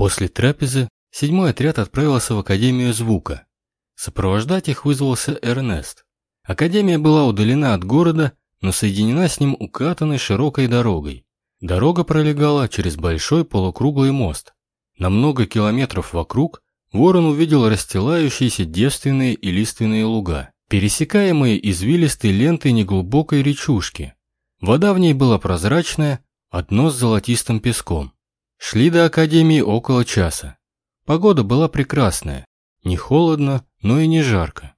После трапезы седьмой отряд отправился в Академию звука. Сопровождать их вызвался Эрнест. Академия была удалена от города, но соединена с ним укатанной широкой дорогой. Дорога пролегала через большой полукруглый мост. На много километров вокруг Ворон увидел расстилающиеся девственные и лиственные луга, пересекаемые извилистой лентой неглубокой речушки. Вода в ней была прозрачная, одно с золотистым песком. Шли до Академии около часа. Погода была прекрасная, не холодно, но и не жарко.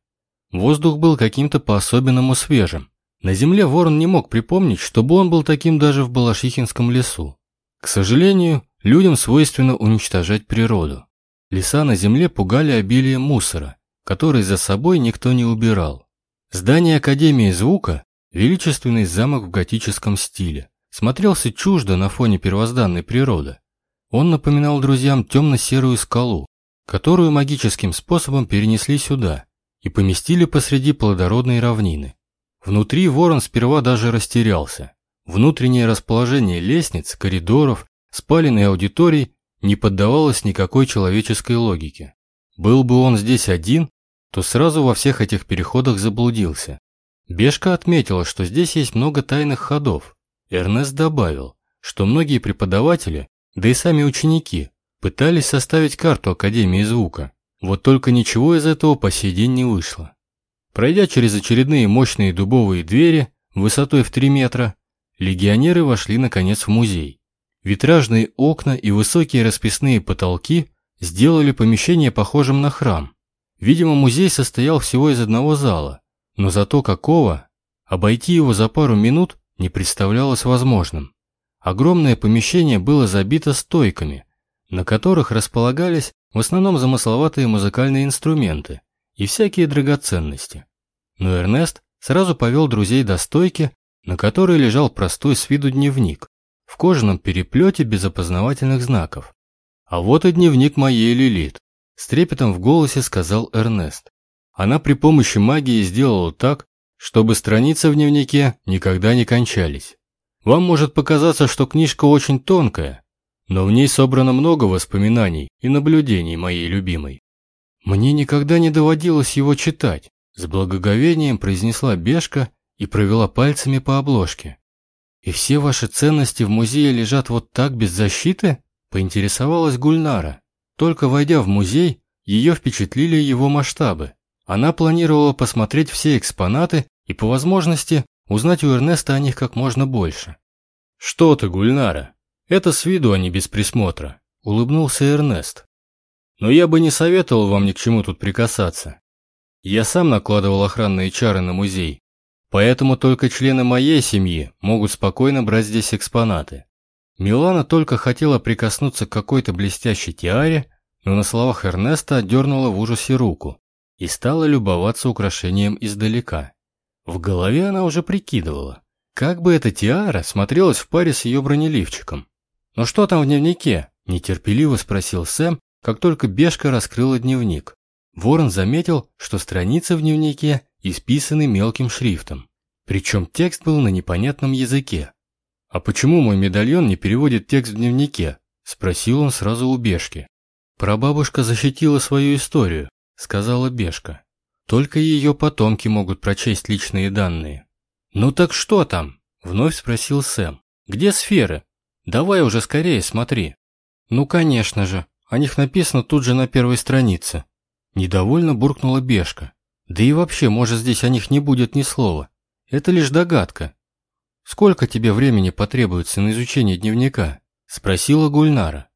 Воздух был каким-то по-особенному свежим. На земле ворон не мог припомнить, чтобы он был таким даже в Балашихинском лесу. К сожалению, людям свойственно уничтожать природу. Леса на земле пугали обилием мусора, который за собой никто не убирал. Здание Академии звука, величественный замок в готическом стиле, смотрелся чуждо на фоне первозданной природы. Он напоминал друзьям темно-серую скалу, которую магическим способом перенесли сюда и поместили посреди плодородной равнины. Внутри ворон сперва даже растерялся. Внутреннее расположение лестниц, коридоров, спален и аудиторий не поддавалось никакой человеческой логике. Был бы он здесь один, то сразу во всех этих переходах заблудился. Бешка отметила, что здесь есть много тайных ходов. Эрнест добавил, что многие преподаватели, да и сами ученики, пытались составить карту Академии звука. Вот только ничего из этого по сей день не вышло. Пройдя через очередные мощные дубовые двери высотой в 3 метра, легионеры вошли наконец в музей. Витражные окна и высокие расписные потолки сделали помещение похожим на храм. Видимо, музей состоял всего из одного зала, но зато какого, обойти его за пару минут не представлялось возможным. Огромное помещение было забито стойками, на которых располагались в основном замысловатые музыкальные инструменты и всякие драгоценности. Но Эрнест сразу повел друзей до стойки, на которой лежал простой с виду дневник в кожаном переплете без опознавательных знаков. А вот и дневник моей Лилит, с трепетом в голосе сказал Эрнест. Она при помощи магии сделала так, чтобы страницы в дневнике никогда не кончались. Вам может показаться, что книжка очень тонкая, но в ней собрано много воспоминаний и наблюдений моей любимой. Мне никогда не доводилось его читать, с благоговением произнесла Бешка и провела пальцами по обложке. «И все ваши ценности в музее лежат вот так без защиты?» – поинтересовалась Гульнара. Только войдя в музей, ее впечатлили его масштабы. Она планировала посмотреть все экспонаты и, по возможности, узнать у Эрнеста о них как можно больше. «Что ты, Гульнара? Это с виду, не без присмотра», – улыбнулся Эрнест. «Но я бы не советовал вам ни к чему тут прикасаться. Я сам накладывал охранные чары на музей, Поэтому только члены моей семьи могут спокойно брать здесь экспонаты. Милана только хотела прикоснуться к какой-то блестящей тиаре, но на словах Эрнеста отдернула в ужасе руку и стала любоваться украшением издалека. В голове она уже прикидывала, как бы эта тиара смотрелась в паре с ее бронеливчиком. «Но что там в дневнике?» – нетерпеливо спросил Сэм, как только Бешка раскрыла дневник. Ворон заметил, что страницы в дневнике исписаны мелким шрифтом. Причем текст был на непонятном языке. «А почему мой медальон не переводит текст в дневнике?» – спросил он сразу у Бешки. «Прабабушка защитила свою историю», – сказала Бешка. «Только ее потомки могут прочесть личные данные». «Ну так что там?» – вновь спросил Сэм. «Где сферы? Давай уже скорее смотри». «Ну, конечно же, о них написано тут же на первой странице». Недовольно буркнула Бешка. Да и вообще, может, здесь о них не будет ни слова. Это лишь догадка. Сколько тебе времени потребуется на изучение дневника? Спросила Гульнара.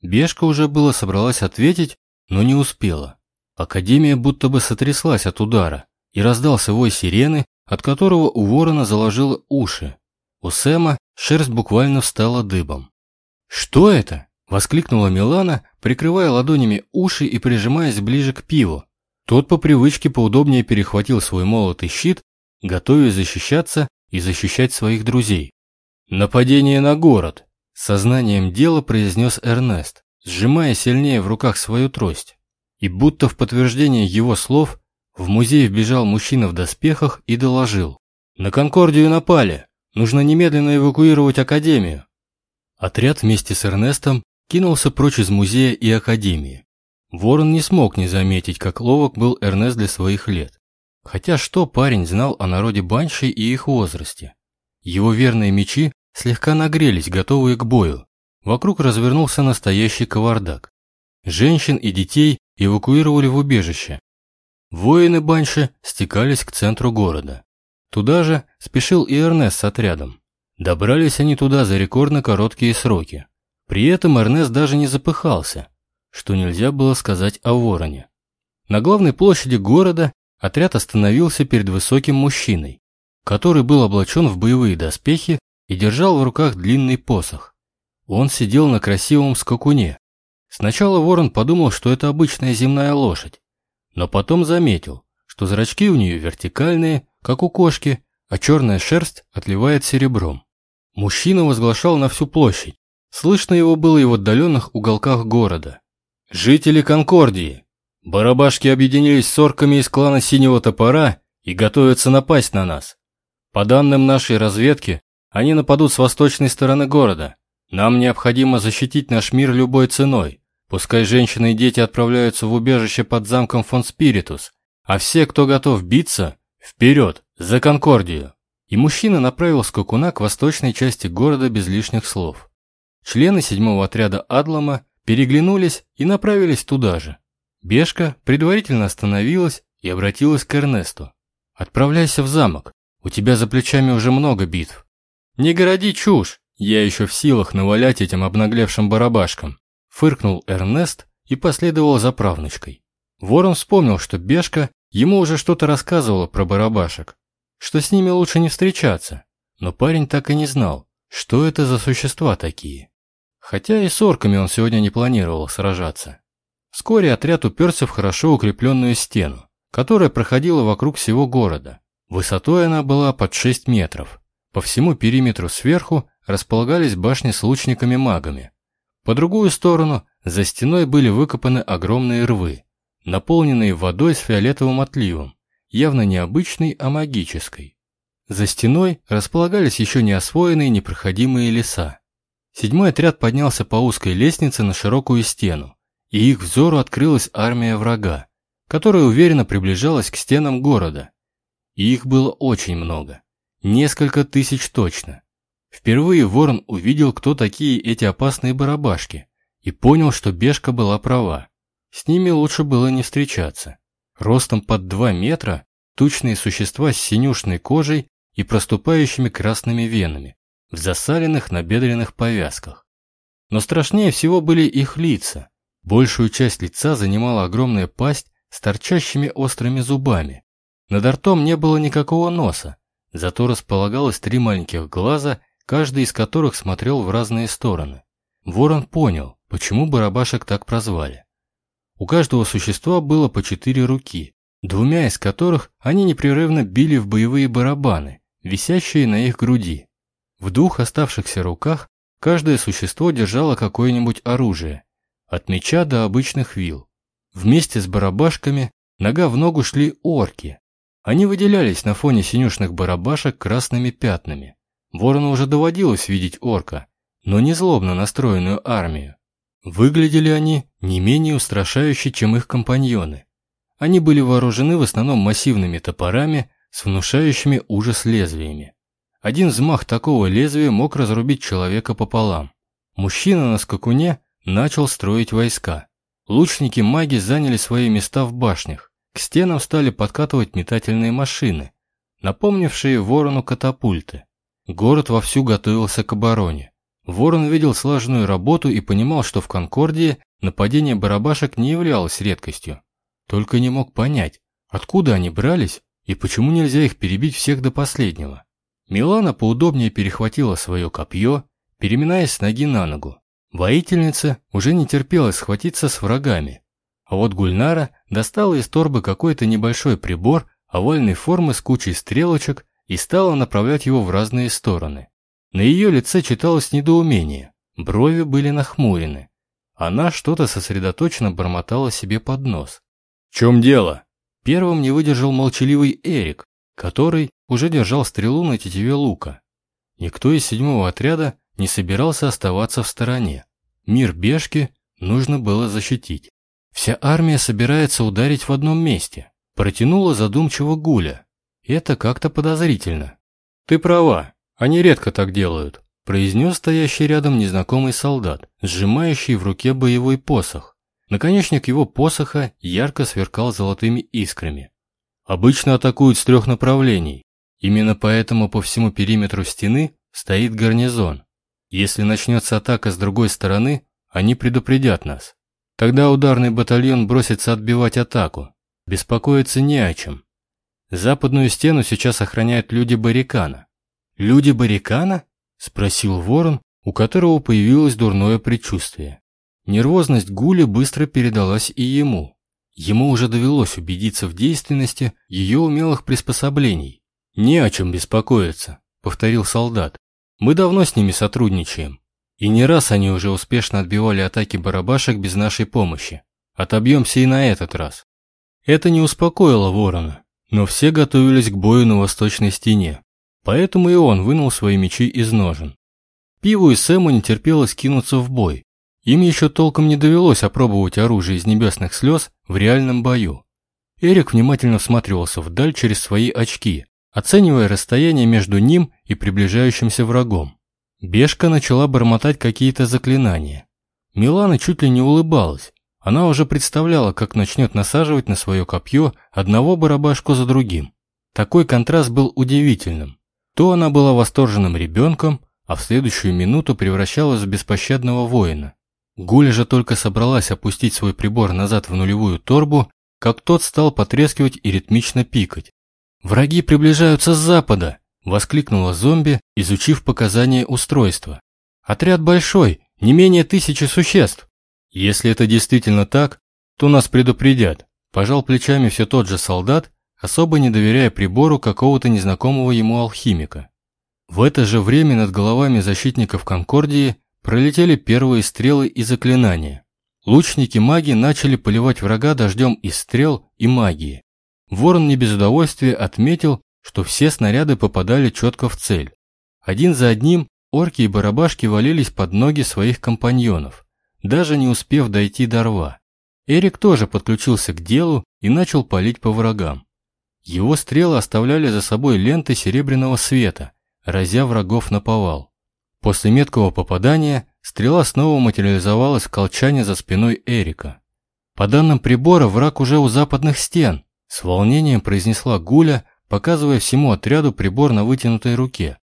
Бешка уже было собралась ответить, но не успела. Академия будто бы сотряслась от удара, и раздался вой сирены, от которого у ворона заложило уши. У Сэма шерсть буквально встала дыбом. «Что это?» – воскликнула Милана, прикрывая ладонями уши и прижимаясь ближе к пиву. Тот по привычке поудобнее перехватил свой молот и щит, готовясь защищаться и защищать своих друзей. «Нападение на город!» – сознанием дела произнес Эрнест, сжимая сильнее в руках свою трость. И будто в подтверждение его слов в музей вбежал мужчина в доспехах и доложил. «На Конкордию напали! Нужно немедленно эвакуировать Академию!» Отряд вместе с Эрнестом кинулся прочь из музея и академии. Ворон не смог не заметить, как ловок был Эрнест для своих лет. Хотя что парень знал о народе Банши и их возрасте? Его верные мечи слегка нагрелись, готовые к бою. Вокруг развернулся настоящий кавардак. Женщин и детей эвакуировали в убежище. Воины Банши стекались к центру города. Туда же спешил и Эрнест с отрядом. Добрались они туда за рекордно короткие сроки. При этом Эрнест даже не запыхался, что нельзя было сказать о вороне. На главной площади города отряд остановился перед высоким мужчиной, который был облачен в боевые доспехи и держал в руках длинный посох. Он сидел на красивом скакуне. Сначала ворон подумал, что это обычная земная лошадь, но потом заметил, что зрачки у нее вертикальные, как у кошки, а черная шерсть отливает серебром. Мужчина возглашал на всю площадь. Слышно его было и в отдаленных уголках города. «Жители Конкордии! Барабашки объединились с орками из клана Синего Топора и готовятся напасть на нас. По данным нашей разведки, они нападут с восточной стороны города. Нам необходимо защитить наш мир любой ценой. Пускай женщины и дети отправляются в убежище под замком фон Спиритус, а все, кто готов биться, вперед, за Конкордию. И мужчина направил скакуна к восточной части города без лишних слов. Члены седьмого отряда Адлама переглянулись и направились туда же. Бешка предварительно остановилась и обратилась к Эрнесту. «Отправляйся в замок. У тебя за плечами уже много битв. Не городи чушь, я еще в силах навалять этим обнаглевшим барабашкам. Фыркнул Эрнест и последовал за правнучкой. Ворон вспомнил, что Бешка ему уже что-то рассказывала про барабашек, что с ними лучше не встречаться, но парень так и не знал, что это за существа такие. Хотя и с орками он сегодня не планировал сражаться. Вскоре отряд уперся в хорошо укрепленную стену, которая проходила вокруг всего города. Высотой она была под 6 метров. По всему периметру сверху располагались башни с лучниками-магами. По другую сторону за стеной были выкопаны огромные рвы, наполненные водой с фиолетовым отливом, явно не обычной, а магической. За стеной располагались еще не освоенные непроходимые леса. Седьмой отряд поднялся по узкой лестнице на широкую стену, и их взору открылась армия врага, которая уверенно приближалась к стенам города. И их было очень много. Несколько тысяч точно. Впервые Ворон увидел, кто такие эти опасные барабашки, и понял, что Бешка была права. С ними лучше было не встречаться. Ростом под 2 метра, тучные существа с синюшной кожей и проступающими красными венами, в засаленных набедренных повязках. Но страшнее всего были их лица. Большую часть лица занимала огромная пасть с торчащими острыми зубами, над ртом не было никакого носа, зато располагалось три маленьких глаза, каждый из которых смотрел в разные стороны. Ворон понял, почему барабашек так прозвали. У каждого существа было по четыре руки, двумя из которых они непрерывно били в боевые барабаны, висящие на их груди. В двух оставшихся руках каждое существо держало какое-нибудь оружие, от меча до обычных вил. Вместе с барабашками нога в ногу шли орки, они выделялись на фоне синюшных барабашек красными пятнами. Ворону уже доводилось видеть орка, но не злобно настроенную армию. Выглядели они не менее устрашающе, чем их компаньоны. Они были вооружены в основном массивными топорами с внушающими ужас лезвиями. Один взмах такого лезвия мог разрубить человека пополам. Мужчина на скакуне начал строить войска. Лучники-маги заняли свои места в башнях. К стенам стали подкатывать метательные машины, напомнившие ворону катапульты. Город вовсю готовился к обороне. Ворон видел слаженную работу и понимал, что в Конкордии нападение барабашек не являлось редкостью. Только не мог понять, откуда они брались и почему нельзя их перебить всех до последнего. Милана поудобнее перехватила свое копье, переминаясь с ноги на ногу. Воительница уже не терпелась схватиться с врагами, а вот Гульнара достала из торбы какой-то небольшой прибор овальной формы с кучей стрелочек и стала направлять его в разные стороны. На ее лице читалось недоумение, брови были нахмурены. Она что-то сосредоточенно бормотала себе под нос. «В чем дело?» Первым не выдержал молчаливый Эрик, который уже держал стрелу на тетиве лука. Никто из седьмого отряда не собирался оставаться в стороне. Мир Бешки нужно было защитить. Вся армия собирается ударить в одном месте. Протянула задумчиво Гуля. Это как-то подозрительно. Ты права, они редко так делают, произнес стоящий рядом незнакомый солдат, сжимающий в руке боевой посох. Наконечник его посоха ярко сверкал золотыми искрами. Обычно атакуют с трех направлений. Именно поэтому по всему периметру стены стоит гарнизон. Если начнется атака с другой стороны, они предупредят нас. Тогда ударный батальон бросится отбивать атаку. Беспокоиться не о чем. Западную стену сейчас охраняют люди Баррикана. «Люди Баррикана?» – спросил ворон, у которого появилось дурное предчувствие. Нервозность Гули быстро передалась и ему. Ему уже довелось убедиться в действенности ее умелых приспособлений. «Не о чем беспокоиться», — повторил солдат. «Мы давно с ними сотрудничаем. И не раз они уже успешно отбивали атаки барабашек без нашей помощи. Отобьемся и на этот раз». Это не успокоило ворона, но все готовились к бою на восточной стене. Поэтому и он вынул свои мечи из ножен. Пиву и Сэму не терпелось кинуться в бой, им еще толком не довелось опробовать оружие из небесных слез в реальном бою. Эрик внимательно всматривался вдаль через свои очки, оценивая расстояние между ним и приближающимся врагом. Бешка начала бормотать какие-то заклинания. Милана чуть ли не улыбалась. Она уже представляла, как начнет насаживать на свое копье одного барабашку за другим. Такой контраст был удивительным. То она была восторженным ребенком, а в следующую минуту превращалась в беспощадного воина. Гуля же только собралась опустить свой прибор назад в нулевую торбу, как тот стал потрескивать и ритмично пикать. «Враги приближаются с запада!» – воскликнула зомби, изучив показания устройства. «Отряд большой, не менее тысячи существ!» «Если это действительно так, то нас предупредят», – пожал плечами все тот же солдат, особо не доверяя прибору какого-то незнакомого ему алхимика. В это же время над головами защитников Конкордии Пролетели первые стрелы и заклинания. Лучники-маги начали поливать врага дождем из стрел и магии. Ворон не без удовольствия отметил, что все снаряды попадали четко в цель. Один за одним орки и барабашки валились под ноги своих компаньонов, даже не успев дойти до рва. Эрик тоже подключился к делу и начал палить по врагам. Его стрелы оставляли за собой ленты серебряного света, разя врагов на повал. После меткого попадания стрела снова материализовалась в колчане за спиной Эрика. По данным прибора, враг уже у западных стен, с волнением произнесла Гуля, показывая всему отряду прибор на вытянутой руке.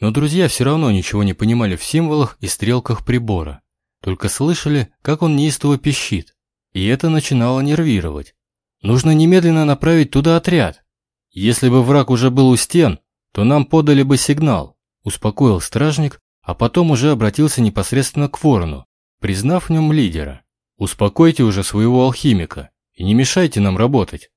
Но друзья все равно ничего не понимали в символах и стрелках прибора, только слышали, как он неистово пищит, и это начинало нервировать. Нужно немедленно направить туда отряд. Если бы враг уже был у стен, то нам подали бы сигнал, успокоил стражник, а потом уже обратился непосредственно к ворону, признав в нем лидера. «Успокойте уже своего алхимика и не мешайте нам работать».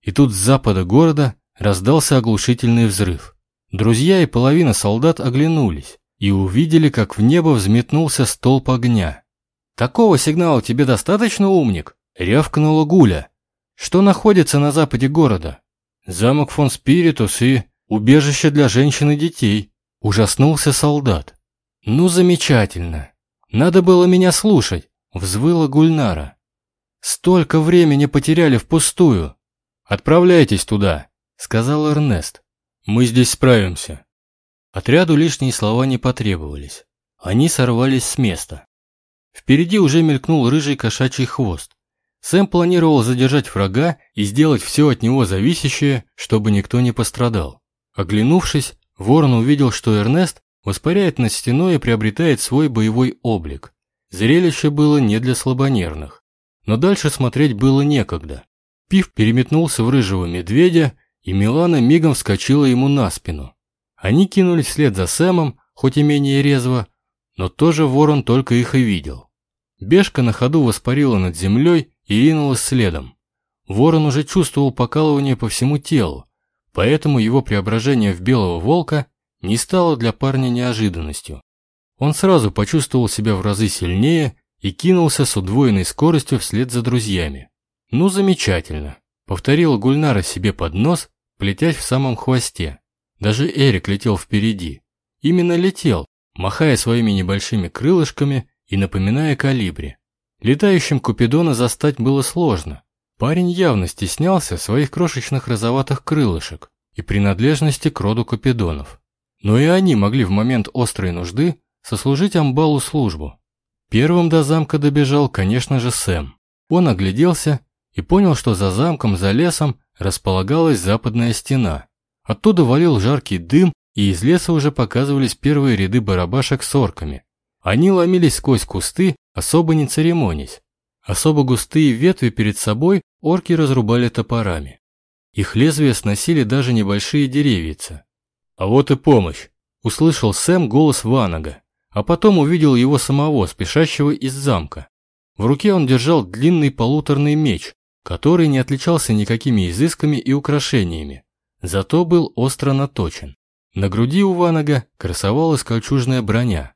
И тут с запада города раздался оглушительный взрыв. Друзья и половина солдат оглянулись и увидели, как в небо взметнулся столб огня. «Такого сигнала тебе достаточно, умник?» — рявкнула Гуля. «Что находится на западе города?» «Замок фон Спиритус и убежище для женщин и детей», — ужаснулся солдат. «Ну, замечательно. Надо было меня слушать», — взвыла Гульнара. «Столько времени потеряли впустую». «Отправляйтесь туда», — сказал Эрнест. «Мы здесь справимся». Отряду лишние слова не потребовались. Они сорвались с места. Впереди уже мелькнул рыжий кошачий хвост. Сэм планировал задержать врага и сделать все от него зависящее, чтобы никто не пострадал. Оглянувшись, Ворон увидел, что Эрнест воспаряет над стеной и приобретает свой боевой облик. Зрелище было не для слабонервных. Но дальше смотреть было некогда. Пив переметнулся в рыжего медведя, и Милана мигом вскочила ему на спину. Они кинулись вслед за Сэмом, хоть и менее резво, но тоже ворон только их и видел. Бешка на ходу воспарила над землей и ринулась следом. Ворон уже чувствовал покалывание по всему телу, поэтому его преображение в белого волка не стало для парня неожиданностью. Он сразу почувствовал себя в разы сильнее и кинулся с удвоенной скоростью вслед за друзьями. «Ну, замечательно», — повторила Гульнара себе под нос, плетясь в самом хвосте. Даже Эрик летел впереди. Именно летел, махая своими небольшими крылышками и напоминая калибри. Летающим Купидона застать было сложно. Парень явно стеснялся своих крошечных розоватых крылышек и принадлежности к роду Купидонов. Но и они могли в момент острой нужды сослужить амбалу службу. Первым до замка добежал, конечно же, Сэм. Он огляделся и понял, что за замком, за лесом располагалась западная стена. Оттуда валил жаркий дым, и из леса уже показывались первые ряды барабашек с орками. Они ломились сквозь кусты, особо не церемонясь. Особо густые ветви перед собой орки разрубали топорами. Их лезвия сносили даже небольшие деревьица. «А вот и помощь!» – услышал Сэм голос Ванага, а потом увидел его самого, спешащего из замка. В руке он держал длинный полуторный меч, который не отличался никакими изысками и украшениями, зато был остро наточен. На груди у Ванага красовалась кольчужная броня.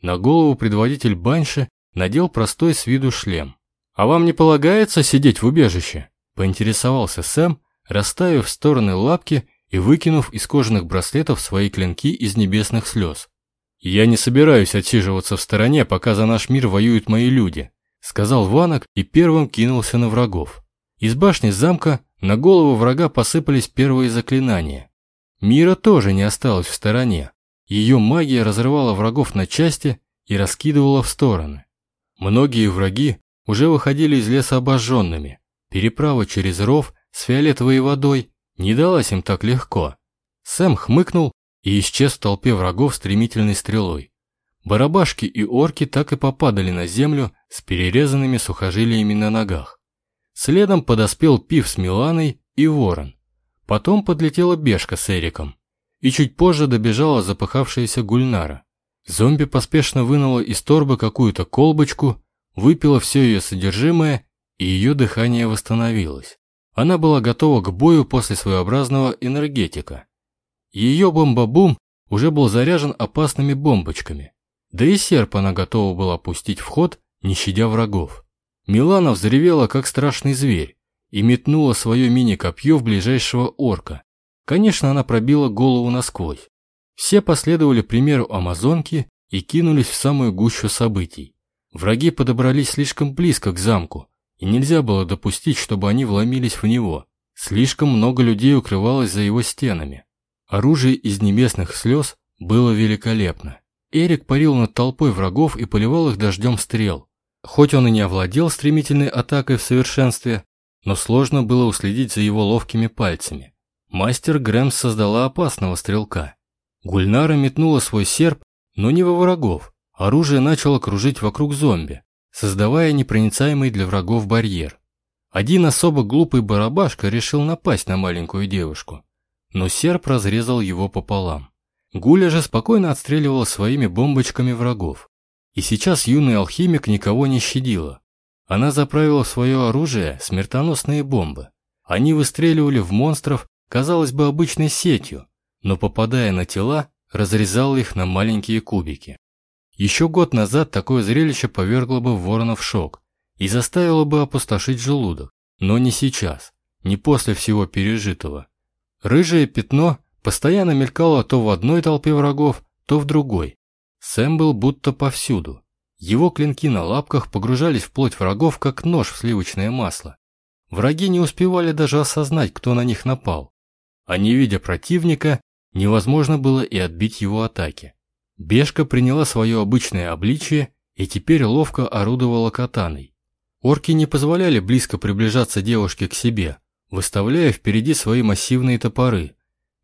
На голову предводитель Банши надел простой с виду шлем. «А вам не полагается сидеть в убежище?» – поинтересовался Сэм, расставив в стороны лапки и выкинув из кожаных браслетов свои клинки из небесных слез. «Я не собираюсь отсиживаться в стороне, пока за наш мир воюют мои люди», – сказал Ванок и первым кинулся на врагов. Из башни замка на голову врага посыпались первые заклинания. Мира тоже не осталась в стороне. Ее магия разрывала врагов на части и раскидывала в стороны. Многие враги уже выходили из леса обожженными. Переправа через ров с фиолетовой водой не далась им так легко. Сэм хмыкнул и исчез в толпе врагов стремительной стрелой. Барабашки и орки так и попадали на землю с перерезанными сухожилиями на ногах. Следом подоспел Пив с Миланой и Ворон. Потом подлетела Бешка с Эриком. И чуть позже добежала запыхавшаяся Гульнара. Зомби поспешно вынула из торбы какую-то колбочку, выпила все ее содержимое, и ее дыхание восстановилось. Она была готова к бою после своеобразного энергетика. Ее бомбабум уже был заряжен опасными бомбочками. Да и серп она готова была пустить в ход, не щадя врагов. Милана взревела, как страшный зверь, и метнула свое мини-копье в ближайшего орка. Конечно, она пробила голову насквозь. Все последовали примеру амазонки и кинулись в самую гущу событий. Враги подобрались слишком близко к замку, и нельзя было допустить, чтобы они вломились в него. Слишком много людей укрывалось за его стенами. Оружие из небесных слез было великолепно. Эрик парил над толпой врагов и поливал их дождем стрел. Хоть он и не овладел стремительной атакой в совершенстве, но сложно было уследить за его ловкими пальцами. Мастер Грэмс создала опасного стрелка. Гульнара метнула свой серп, но не во врагов. Оружие начало кружить вокруг зомби, создавая непроницаемый для врагов барьер. Один особо глупый барабашка решил напасть на маленькую девушку, но серп разрезал его пополам. Гуля же спокойно отстреливала своими бомбочками врагов. И сейчас юный алхимик никого не щадила. Она заправила в свое оружие смертоносные бомбы. Они выстреливали в монстров, казалось бы, обычной сетью, но попадая на тела, разрезала их на маленькие кубики. Еще год назад такое зрелище повергло бы ворона в шок и заставило бы опустошить желудок, но не сейчас, не после всего пережитого. Рыжее пятно постоянно мелькало то в одной толпе врагов, то в другой. Сэм был будто повсюду. Его клинки на лапках погружались в плоть врагов, как нож в сливочное масло. Враги не успевали даже осознать, кто на них напал. А не видя противника, невозможно было и отбить его атаки. Бешка приняла свое обычное обличие и теперь ловко орудовала катаной. Орки не позволяли близко приближаться девушке к себе, выставляя впереди свои массивные топоры.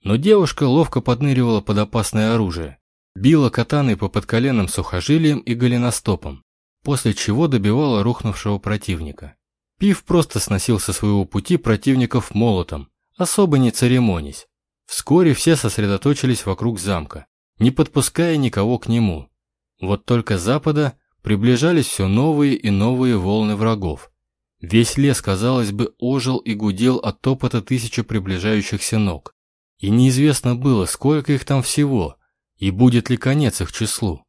Но девушка ловко подныривала под опасное оружие, била катаной по подколенным сухожилиям и голеностопам, после чего добивала рухнувшего противника. Пив просто сносил со своего пути противников молотом, особо не церемонясь. Вскоре все сосредоточились вокруг замка, не подпуская никого к нему. Вот только с запада приближались все новые и новые волны врагов. Весь лес, казалось бы, ожил и гудел от топота тысячи приближающихся ног. И неизвестно было, сколько их там всего – и будет ли конец их числу?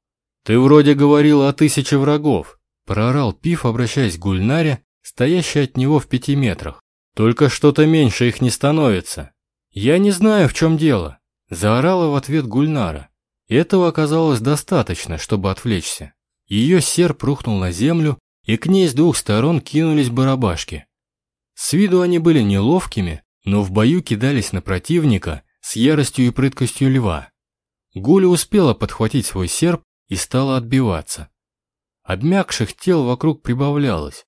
«Ты вроде говорил о тысяче врагов», – проорал Пиф, обращаясь к Гульнаре, стоящей от него в пяти метрах. «Только что-то меньше их не становится». «Я не знаю, в чем дело», – заорала в ответ Гульнара. Этого оказалось достаточно, чтобы отвлечься. ее серп рухнул на землю, и к ней с двух сторон кинулись барабашки. С виду они были неловкими, но в бою кидались на противника с яростью и прыткостью льва. Гуля успела подхватить свой серп и стала отбиваться. Обмякших тел вокруг прибавлялось,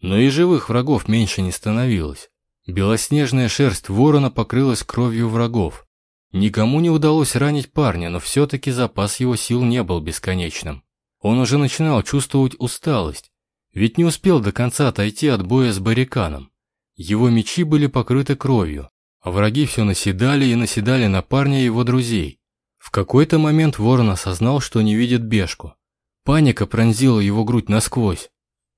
но и живых врагов меньше не становилось. Белоснежная шерсть ворона покрылась кровью врагов. Никому не удалось ранить парня, но все-таки запас его сил не был бесконечным. Он уже начинал чувствовать усталость, ведь не успел до конца отойти от боя с барриканом. Его мечи были покрыты кровью, а враги все наседали и наседали на парня и его друзей. В какой-то момент ворон осознал, что не видит бешку. Паника пронзила его грудь насквозь.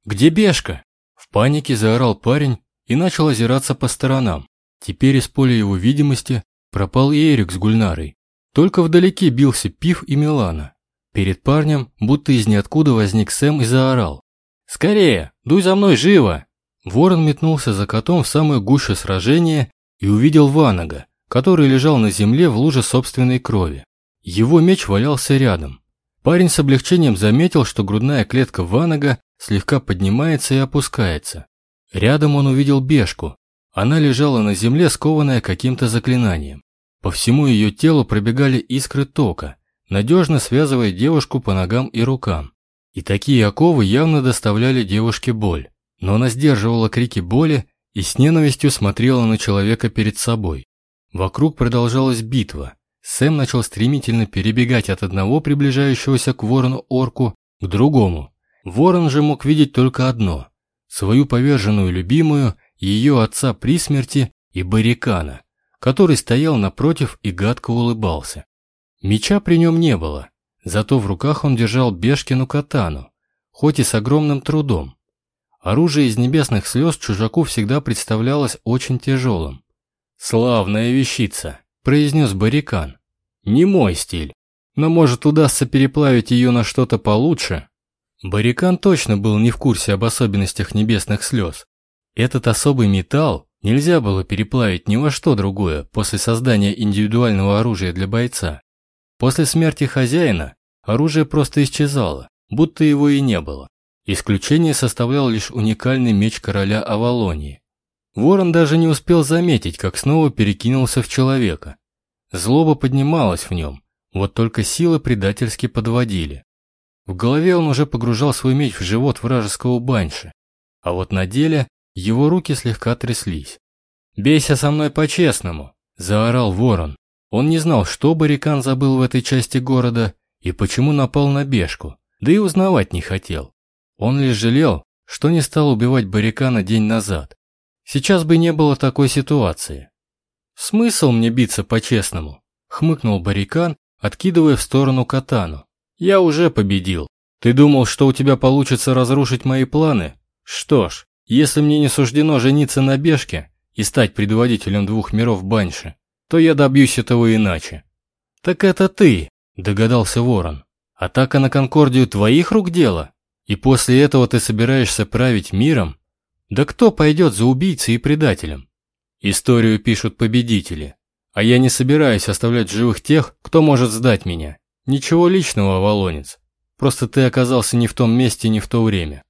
«Где бешка?» В панике заорал парень и начал озираться по сторонам. Теперь из поля его видимости пропал и Эрик с Гульнарой. Только вдалеке бился Пив и Милана. Перед парнем будто из ниоткуда возник Сэм и заорал. «Скорее! Дуй за мной, живо!» Ворон метнулся за котом в самое гуще сражения и увидел Ванага, который лежал на земле в луже собственной крови. Его меч валялся рядом. Парень с облегчением заметил, что грудная клетка Ванага слегка поднимается и опускается. Рядом он увидел бешку. Она лежала на земле, скованная каким-то заклинанием. По всему ее телу пробегали искры тока, надежно связывая девушку по ногам и рукам. И такие оковы явно доставляли девушке боль. Но она сдерживала крики боли и с ненавистью смотрела на человека перед собой. Вокруг продолжалась битва. Сэм начал стремительно перебегать от одного приближающегося к ворону орку к другому. Ворон же мог видеть только одно – свою поверженную любимую, ее отца при смерти и баррикана, который стоял напротив и гадко улыбался. Меча при нем не было, зато в руках он держал Бешкину катану, хоть и с огромным трудом. Оружие из небесных слез чужаку всегда представлялось очень тяжелым. «Славная вещица», – произнес Баррикан. «Не мой стиль, но может удастся переплавить ее на что-то получше». Баррикан точно был не в курсе об особенностях небесных слез. Этот особый металл нельзя было переплавить ни во что другое после создания индивидуального оружия для бойца. После смерти хозяина оружие просто исчезало, будто его и не было. Исключение составлял лишь уникальный меч короля Авалонии. Ворон даже не успел заметить, как снова перекинулся в человека. Злоба поднималась в нем, вот только силы предательски подводили. В голове он уже погружал свой меч в живот вражеского банши, а вот на деле его руки слегка тряслись. «Бейся со мной по-честному!» – заорал ворон. Он не знал, что Барикан забыл в этой части города и почему напал на Бешку, да и узнавать не хотел. Он лишь жалел, что не стал убивать Барикана день назад. Сейчас бы не было такой ситуации. «Смысл мне биться по-честному?» – хмыкнул Барикан, откидывая в сторону катану. Я уже победил. Ты думал, что у тебя получится разрушить мои планы? Что ж, если мне не суждено жениться на Бешке и стать предводителем двух миров Банши, то я добьюсь этого иначе. Так это ты, догадался Ворон. Атака на Конкордию твоих рук дело? И после этого ты собираешься править миром? Да кто пойдет за убийцей и предателем? Историю пишут победители. А я не собираюсь оставлять живых тех, кто может сдать меня. Ничего личного, Волонец. Просто ты оказался не в том месте, не в то время.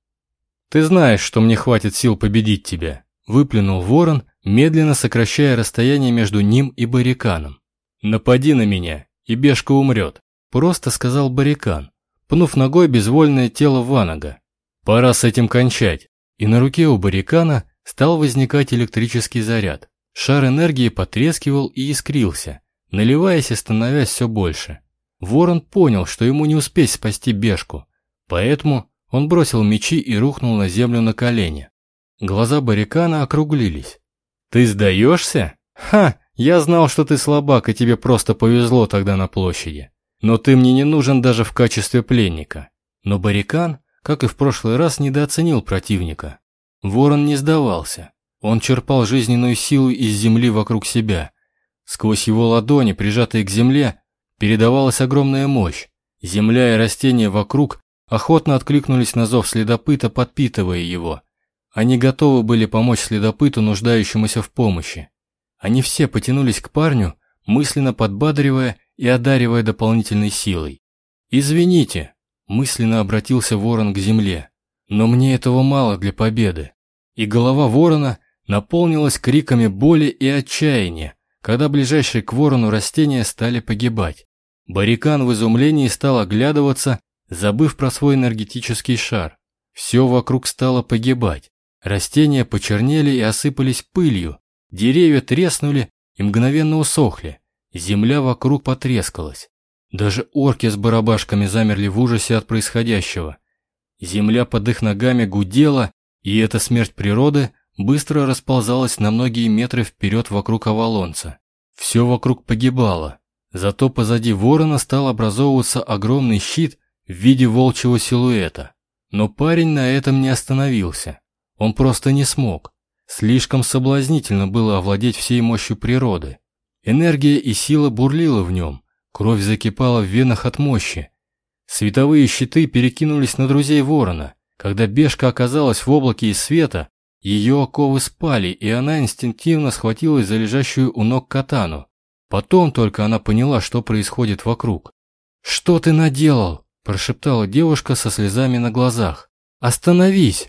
Ты знаешь, что мне хватит сил победить тебя, выплюнул ворон, медленно сокращая расстояние между ним и барриканом. Напади на меня, и бешка умрет, просто сказал баррикан, пнув ногой безвольное тело Ванага. Пора с этим кончать. И на руке у баррикана стал возникать электрический заряд. Шар энергии потрескивал и искрился, наливаясь и становясь все больше. Ворон понял, что ему не успеть спасти Бешку, поэтому он бросил мечи и рухнул на землю на колени. Глаза Барикана округлились. «Ты сдаешься? Ха! Я знал, что ты слабак, и тебе просто повезло тогда на площади. Но ты мне не нужен даже в качестве пленника». Но Барикан, как и в прошлый раз, недооценил противника. Ворон не сдавался. Он черпал жизненную силу из земли вокруг себя. Сквозь его ладони, прижатые к земле, передавалась огромная мощь. Земля и растения вокруг охотно откликнулись на зов следопыта, подпитывая его. Они готовы были помочь следопыту, нуждающемуся в помощи. Они все потянулись к парню, мысленно подбадривая и одаривая дополнительной силой. «Извините», мысленно обратился ворон к земле. Но мне этого мало для победы. И голова ворона наполнилась криками боли и отчаяния, когда ближайшие к ворону растения стали погибать. Барикан в изумлении стал оглядываться, забыв про свой энергетический шар. Все вокруг стало погибать. Растения почернели и осыпались пылью, деревья треснули и мгновенно усохли, земля вокруг потрескалась. Даже орки с барабашками замерли в ужасе от происходящего. Земля под их ногами гудела, и эта смерть природы быстро расползалась на многие метры вперед вокруг Авалонца. Все вокруг погибало. Зато позади ворона стал образовываться огромный щит в виде волчьего силуэта. Но парень на этом не остановился. Он просто не смог. Слишком соблазнительно было овладеть всей мощью природы. Энергия и сила бурлила в нем, кровь закипала в венах от мощи. Световые щиты перекинулись на друзей ворона. Когда бешка оказалась в облаке из света, ее оковы спали, и она инстинктивно схватилась за лежащую у ног катану. Потом только она поняла, что происходит вокруг. «Что ты наделал?» – прошептала девушка со слезами на глазах. «Остановись!»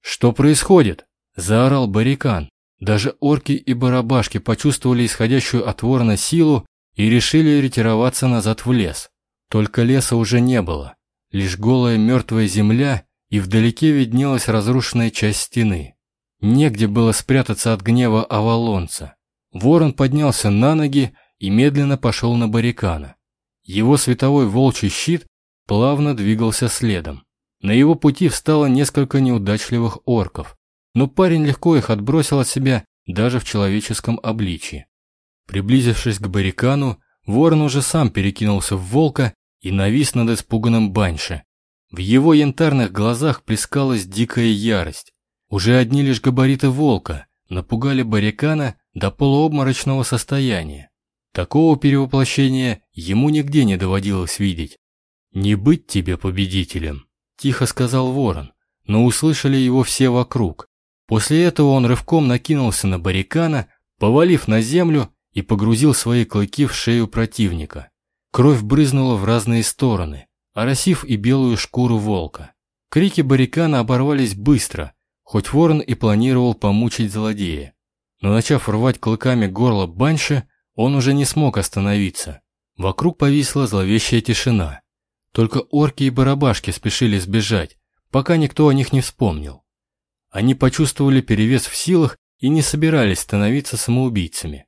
«Что происходит?» – заорал Барикан. Даже орки и барабашки почувствовали исходящую от ворона силу и решили ретироваться назад в лес. Только леса уже не было. Лишь голая мертвая земля, и вдалеке виднелась разрушенная часть стены. Негде было спрятаться от гнева Авалонца. Ворон поднялся на ноги и медленно пошел на Барикана. Его световой волчий щит плавно двигался следом. На его пути встало несколько неудачливых орков, но парень легко их отбросил от себя даже в человеческом обличии. Приблизившись к Барикану, ворон уже сам перекинулся в волка и навис над испуганным Баньше. В его янтарных глазах плескалась дикая ярость. Уже одни лишь габариты волка напугали Барикана до полуобморочного состояния. Такого перевоплощения ему нигде не доводилось видеть. «Не быть тебе победителем», – тихо сказал ворон, но услышали его все вокруг. После этого он рывком накинулся на Барикана, повалив на землю и погрузил свои клыки в шею противника. Кровь брызнула в разные стороны, оросив и белую шкуру волка. Крики Барикана оборвались быстро – Хоть ворон и планировал помучить злодея. Но начав рвать клыками горло Банши, он уже не смог остановиться. Вокруг повисла зловещая тишина. Только орки и барабашки спешили сбежать, пока никто о них не вспомнил. Они почувствовали перевес в силах и не собирались становиться самоубийцами.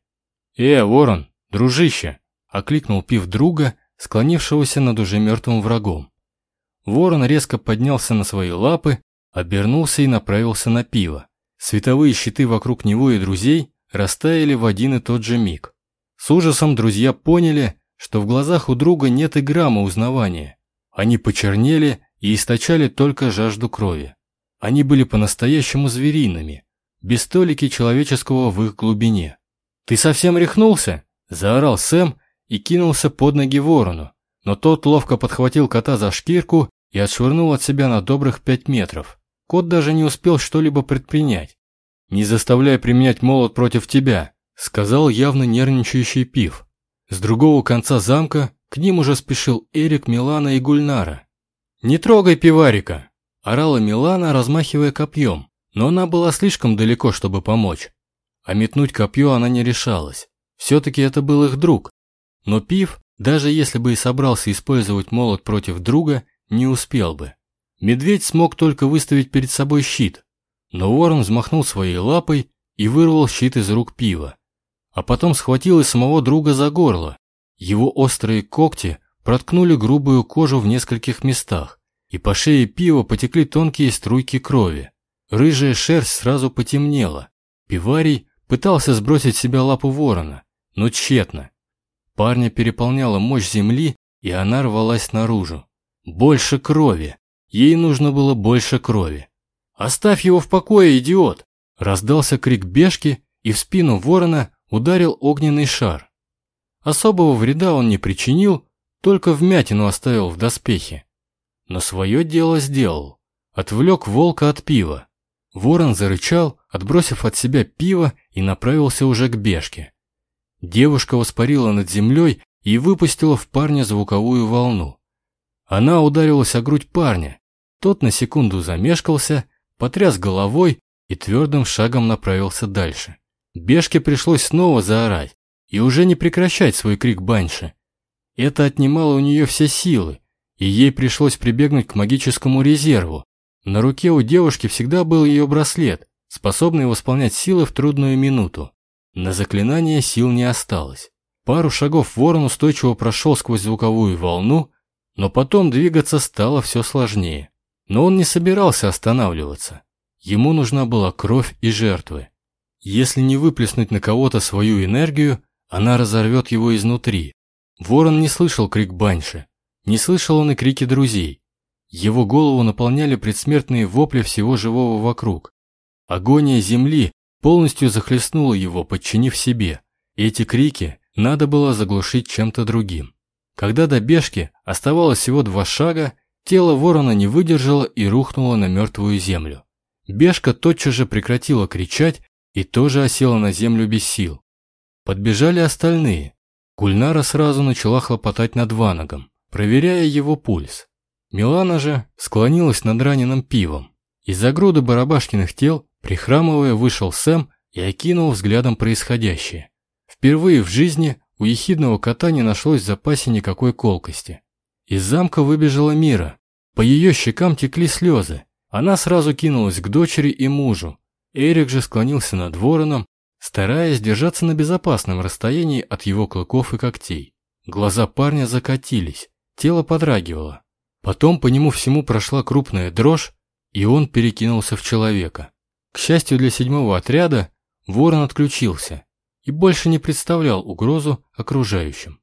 «Э, ворон, дружище!» – окликнул пив друга, склонившегося над уже мертвым врагом. Ворон резко поднялся на свои лапы Обернулся и направился на пиво. Световые щиты вокруг него и друзей растаяли в один и тот же миг. С ужасом друзья поняли, что в глазах у друга нет и грамма узнавания. Они почернели и источали только жажду крови. Они были по-настоящему звериными, без толики человеческого в их глубине. «Ты совсем рехнулся?» – заорал Сэм и кинулся под ноги ворону, но тот ловко подхватил кота за шкирку и отшвырнул от себя на добрых пять метров. Кот даже не успел что-либо предпринять. «Не заставляй применять молот против тебя», — сказал явно нервничающий Пив. С другого конца замка к ним уже спешил Эрик, Милана и Гульнара. «Не трогай пиварика!» – орала Милана, размахивая копьем, но она была слишком далеко, чтобы помочь. А метнуть копье она не решалась. Все-таки это был их друг. Но Пив, даже если бы и собрался использовать молот против друга, не успел бы. Медведь смог только выставить перед собой щит, но ворон взмахнул своей лапой и вырвал щит из рук пива. А потом схватил и самого друга за горло. Его острые когти проткнули грубую кожу в нескольких местах, и по шее пива потекли тонкие струйки крови. Рыжая шерсть сразу потемнела. Пиварий пытался сбросить с себя лапу ворона, но тщетно. Парня переполняла мощь земли, и она рвалась наружу. Больше крови. Ей нужно было больше крови. «Оставь его в покое, идиот!» Раздался крик бешки, и в спину ворона ударил огненный шар. Особого вреда он не причинил, только вмятину оставил в доспехе. Но свое дело сделал. Отвлек волка от пива. Ворон зарычал, отбросив от себя пиво и направился уже к бешке. Девушка воспарила над землей и выпустила в парня звуковую волну. Она ударилась о грудь парня. Тот на секунду замешкался, потряс головой и твердым шагом направился дальше. Бешке пришлось снова заорать и уже не прекращать свой крик баньши. Это отнимало у нее все силы, и ей пришлось прибегнуть к магическому резерву. На руке у девушки всегда был ее браслет, способный восполнять силы в трудную минуту. На заклинание сил не осталось. Пару шагов ворон устойчиво прошел сквозь звуковую волну, но потом двигаться стало все сложнее. Но он не собирался останавливаться. Ему нужна была кровь и жертвы. Если не выплеснуть на кого-то свою энергию, она разорвет его изнутри. Ворон не слышал крик Банши. Не слышал он и крики друзей. Его голову наполняли предсмертные вопли всего живого вокруг. Агония земли полностью захлестнула его, подчинив себе. эти крики надо было заглушить чем-то другим. Когда до бежки оставалось всего два шага, тело ворона не выдержало и рухнуло на мертвую землю. Бежка тотчас же прекратила кричать и тоже осела на землю без сил. Подбежали остальные. Гульнара сразу начала хлопотать над Ванагом, проверяя его пульс. Милана же склонилась над раненым пивом. Из-за груды барабашкиных тел, прихрамывая, вышел Сэм и окинул взглядом происходящее. Впервые в жизни у ехидного кота не нашлось в запасе никакой колкости. Из замка выбежала Мира. По ее щекам текли слезы. Она сразу кинулась к дочери и мужу. Эрик же склонился над вороном, стараясь держаться на безопасном расстоянии от его клыков и когтей. Глаза парня закатились, тело подрагивало. Потом по нему всему прошла крупная дрожь, и он перекинулся в человека. К счастью для седьмого отряда, ворон отключился и больше не представлял угрозу окружающим.